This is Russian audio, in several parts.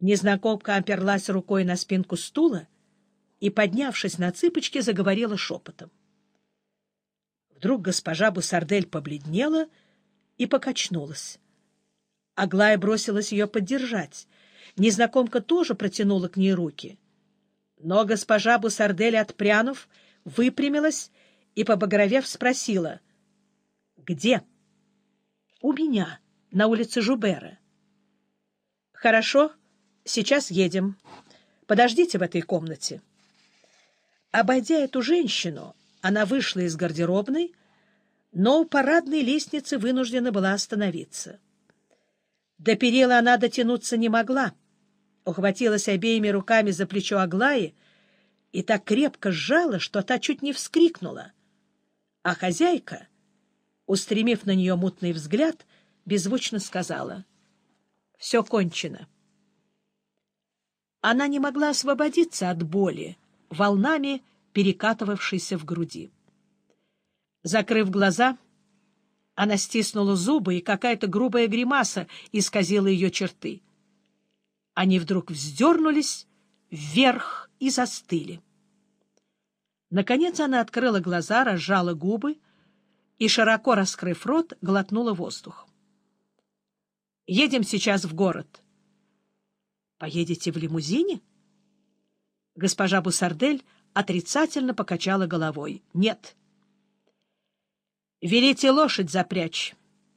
Незнакомка оперлась рукой на спинку стула и, поднявшись на цыпочки, заговорила шепотом. Вдруг госпожа Бусардель побледнела и покачнулась. Аглая бросилась ее поддержать. Незнакомка тоже протянула к ней руки. Но госпожа Бусардель, отпрянув, выпрямилась и, побагровев, спросила. — Где? — У меня, на улице Жубера. — Хорошо, сейчас едем. Подождите в этой комнате. Обойдя эту женщину, она вышла из гардеробной, но у парадной лестницы вынуждена была остановиться. До перила она дотянуться не могла, ухватилась обеими руками за плечо Аглаи и так крепко сжала, что та чуть не вскрикнула. А хозяйка, устремив на нее мутный взгляд, беззвучно сказала «Все кончено». Она не могла освободиться от боли, волнами перекатывавшейся в груди. Закрыв глаза, она стиснула зубы, и какая-то грубая гримаса исказила ее черты. Они вдруг вздернулись вверх и застыли. Наконец она открыла глаза, разжала губы и, широко раскрыв рот, глотнула воздух. «Едем сейчас в город». «Поедете в лимузине?» Госпожа Бусардель отрицательно покачала головой. «Нет». — Велите лошадь запрячь,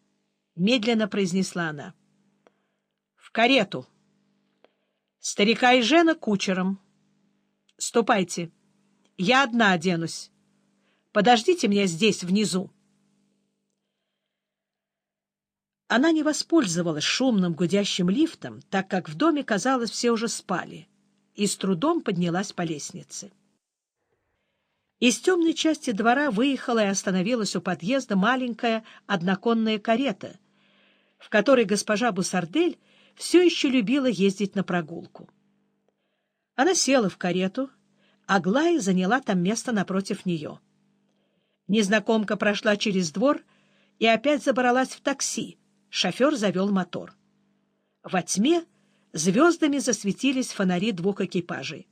— медленно произнесла она. — В карету. Старика и жена кучером. Ступайте. Я одна оденусь. Подождите меня здесь, внизу. Она не воспользовалась шумным гудящим лифтом, так как в доме, казалось, все уже спали, и с трудом поднялась по лестнице. Из темной части двора выехала и остановилась у подъезда маленькая одноконная карета, в которой госпожа Бусардель все еще любила ездить на прогулку. Она села в карету, а Глая заняла там место напротив нее. Незнакомка прошла через двор и опять забралась в такси. Шофер завел мотор. Во тьме звездами засветились фонари двух экипажей.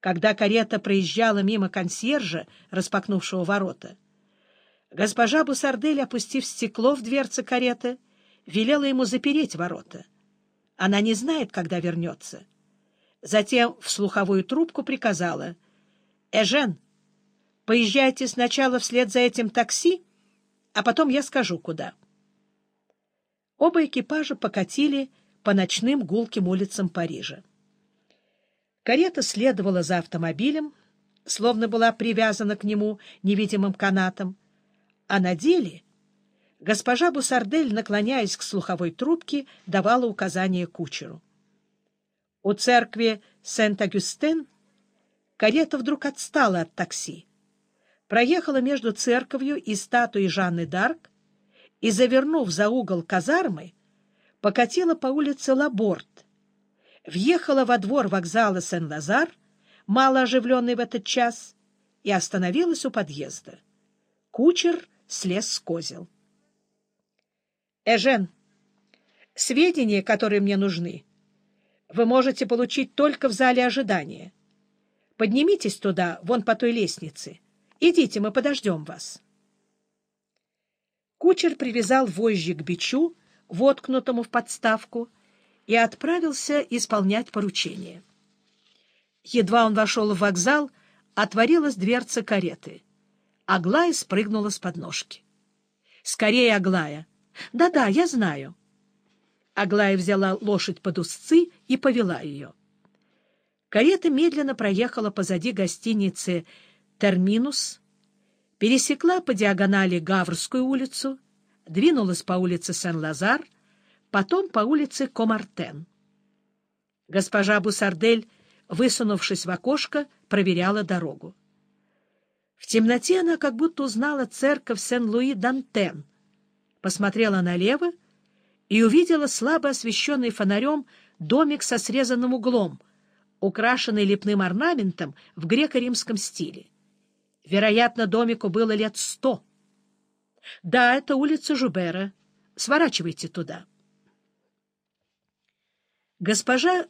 Когда карета проезжала мимо консьержа, распахнувшего ворота, госпожа Бусардель, опустив стекло в дверце кареты, велела ему запереть ворота. Она не знает, когда вернется. Затем в слуховую трубку приказала. — Эжен, поезжайте сначала вслед за этим такси, а потом я скажу, куда. Оба экипажа покатили по ночным гулким улицам Парижа. Карета следовала за автомобилем, словно была привязана к нему невидимым канатом, а на деле госпожа Бусардель, наклоняясь к слуховой трубке, давала указания кучеру. У церкви Сент-Агюстен карета вдруг отстала от такси, проехала между церковью и статуей Жанны Д'Арк и, завернув за угол казармы, покатила по улице Лаборт, въехала во двор вокзала Сен-Лазар, мало оживленный в этот час, и остановилась у подъезда. Кучер слез с козел. «Эжен, сведения, которые мне нужны, вы можете получить только в зале ожидания. Поднимитесь туда, вон по той лестнице. Идите, мы подождем вас». Кучер привязал вожжи к бичу, воткнутому в подставку, и отправился исполнять поручение. Едва он вошел в вокзал, отворилась дверца кареты. Аглая спрыгнула с подножки. «Скорее, Аглая!» «Да-да, я знаю». Аглая взяла лошадь под узцы и повела ее. Карета медленно проехала позади гостиницы «Терминус», пересекла по диагонали Гаврскую улицу, двинулась по улице Сен-Лазар — потом по улице Комартен. Госпожа Бусардель, высунувшись в окошко, проверяла дорогу. В темноте она как будто узнала церковь Сен-Луи-Дантен, посмотрела налево и увидела слабо освещенный фонарем домик со срезанным углом, украшенный лепным орнаментом в греко-римском стиле. Вероятно, домику было лет сто. Да, это улица Жубера. Сворачивайте туда. Госпожа